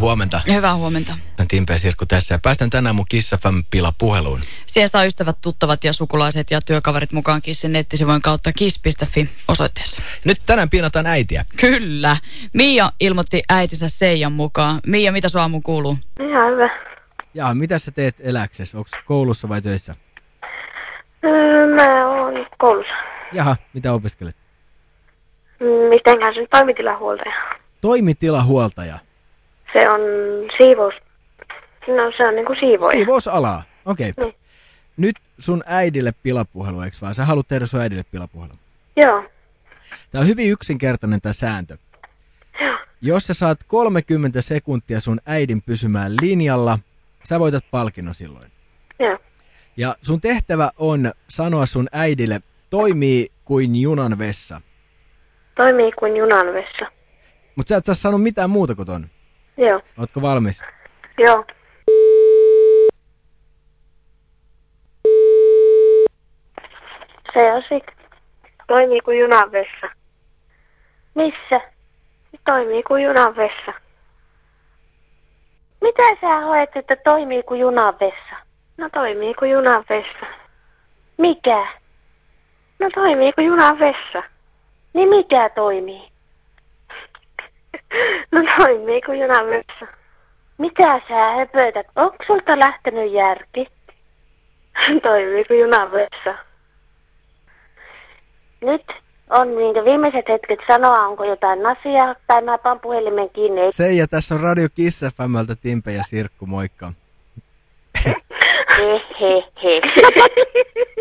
Huomenta. Hyvää huomenta. Timpe ja Sirkku tässä ja päästän tänään mun Kissa Fam puheluun. Siihen saa ystävät, tuttavat ja sukulaiset ja työkaverit mukaan Kissin nettisivujen kautta kiss.fi osoitteessa. Nyt tänään piinataan äitiä. Kyllä. Mia ilmoitti äitinsä Seijan mukaan. Mia, mitä sua aamu kuuluu? Ihan hyvä. Ja mitä sä teet eläksessä? Onko koulussa vai töissä? Öö, Mä oon koulussa. Jaha, mitä opiskelet? Mm, Mitenkään se on toimitilahuoltaja. Toimitilahuoltaja. Se on siivous. No se on niinku siivoja. Siivousalaa. Okei. Okay. Niin. Nyt sun äidille pilapuhelu, eikö vaan? Sä haluat tehdä sun äidille pilapuhelu. Joo. Tää on hyvin yksinkertainen tää sääntö. Joo. Jos sä saat 30 sekuntia sun äidin pysymään linjalla, sä voitat palkinnon silloin. Joo. Ja sun tehtävä on sanoa sun äidille, toimii kuin junan vessa. Toimii kuin junan vessa. Mutta sä et saa sanoa mitään muuta kuin ton. Joo. Ootko valmis? Joo. Se on sik. Toimii kuin junan vessa. Missä? Toimii kuin junan vessa. Mitä sä hoet, että toimii kuin junan vessa? No toimii kuin junan vessa. Mikä? No toimii kuin junan vessa. Niin mikä toimii? No toimii kuin junan vessa. Mitä sä höpötät? Onko sulta lähtenyt järki? Toimii kuin junan vessa. Nyt on niin viimeiset hetket sanoa, onko jotain asiaa, tai mä pan puhelimen kiinni. Seija, tässä on Radio Kiss FMltä Timpe ja Sirkku, moikka. He